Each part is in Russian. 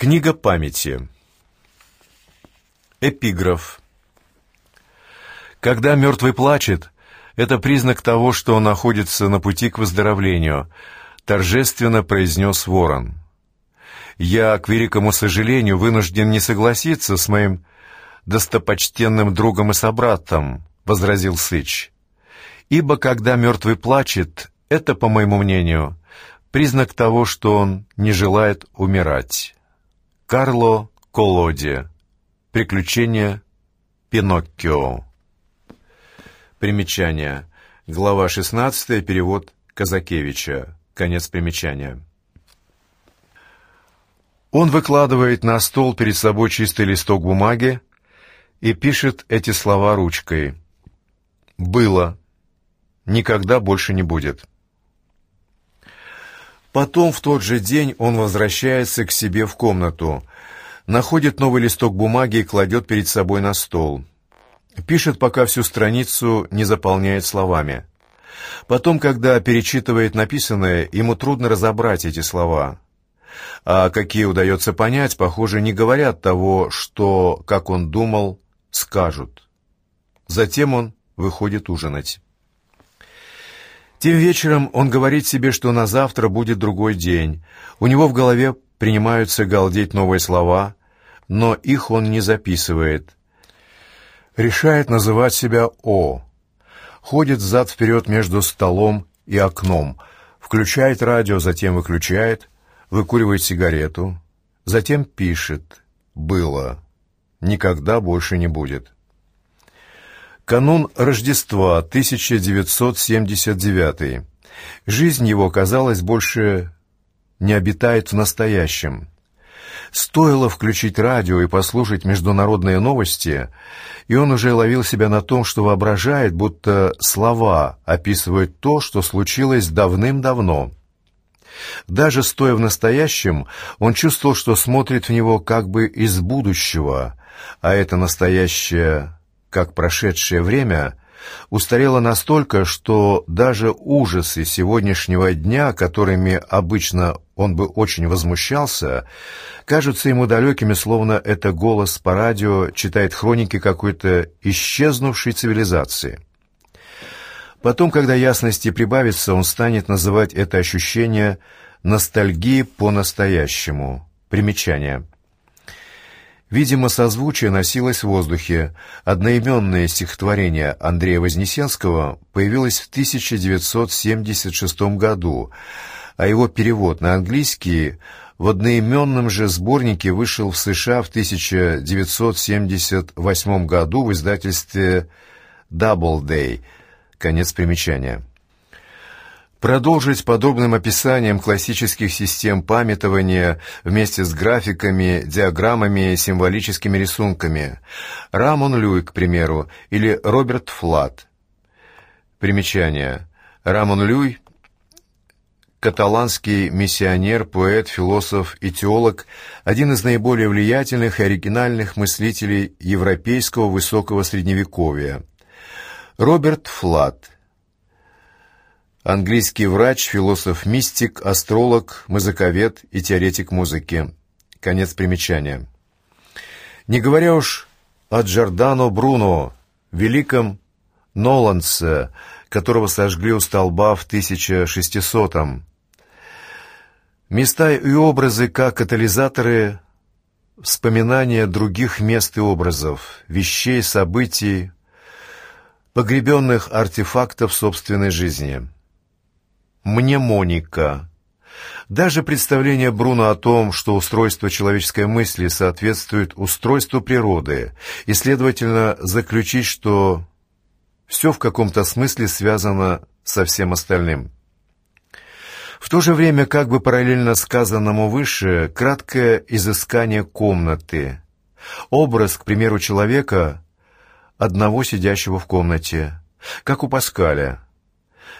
Книга памяти. Эпиграф. Когда мертвый плачет, это признак того, что он находится на пути к выздоровлению, торжественно произнес ворон. Я, к великому сожалению, вынужден не согласиться с моим достопочтенным другом и собратом, возразил Сыч. Ибо когда мертвый плачет, это, по моему мнению, признак того, что он не желает умирать. Карло Колоди. Приключения Пиноккио. Примечание. Глава 16. Перевод Казакевича. Конец примечания. Он выкладывает на стол перед собой чистый листок бумаги и пишет эти слова ручкой. «Было. Никогда больше не будет». Потом в тот же день он возвращается к себе в комнату, находит новый листок бумаги и кладет перед собой на стол. Пишет, пока всю страницу не заполняет словами. Потом, когда перечитывает написанное, ему трудно разобрать эти слова. А какие удается понять, похоже, не говорят того, что, как он думал, скажут. Затем он выходит ужинать. Тем вечером он говорит себе, что на завтра будет другой день. У него в голове принимаются галдеть новые слова, но их он не записывает. Решает называть себя О. Ходит взад-вперед между столом и окном, включает радио, затем выключает, выкуривает сигарету, затем пишет «Было». Никогда больше не будет. Канун Рождества, 1979. Жизнь его, казалось, больше не обитает в настоящем. Стоило включить радио и послушать международные новости, и он уже ловил себя на том, что воображает, будто слова описывают то, что случилось давным-давно. Даже стоя в настоящем, он чувствовал, что смотрит в него как бы из будущего, а это настоящее как прошедшее время устарело настолько, что даже ужасы сегодняшнего дня, которыми обычно он бы очень возмущался, кажутся ему далекими, словно это голос по радио читает хроники какой-то исчезнувшей цивилизации. Потом, когда ясности прибавится, он станет называть это ощущение ностальгией по-настоящему. Примечание – Видимо, созвучие носилось в воздухе. Одноименное стихотворение Андрея Вознесенского появилось в 1976 году, а его перевод на английский в одноименном же сборнике вышел в США в 1978 году в издательстве «Doubleday». Конец примечания. Продолжить подобным описанием классических систем памятования вместе с графиками, диаграммами, символическими рисунками. Рамон Люй, к примеру, или Роберт Флат. Примечание. Рамон Люй – каталанский миссионер, поэт, философ и теолог, один из наиболее влиятельных и оригинальных мыслителей европейского высокого средневековья. Роберт Флат – Английский врач, философ-мистик, астролог, музыковед и теоретик музыки. Конец примечания. Не говоря уж о Джордано Бруно, великом Ноланце, которого сожгли у столба в 1600-м. Места и образы как катализаторы вспоминания других мест и образов, вещей, событий, погребенных артефактов собственной жизни – мнемоника. Даже представление Бруно о том, что устройство человеческой мысли соответствует устройству природы, и, следовательно, заключить, что все в каком-то смысле связано со всем остальным. В то же время, как бы параллельно сказанному выше, краткое изыскание комнаты. Образ, к примеру, человека, одного сидящего в комнате, как у Паскаля –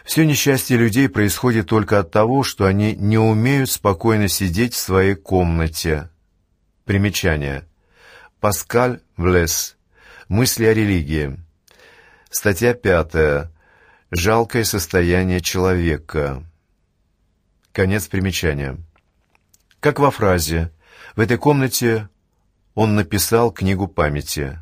все несчастье людей происходит только от того, что они не умеют спокойно сидеть в своей комнате. Примечание. Паскаль Влес. Мысли о религии. Статья пятая. Жалкое состояние человека. Конец примечания. Как во фразе В этой комнате он написал книгу памяти.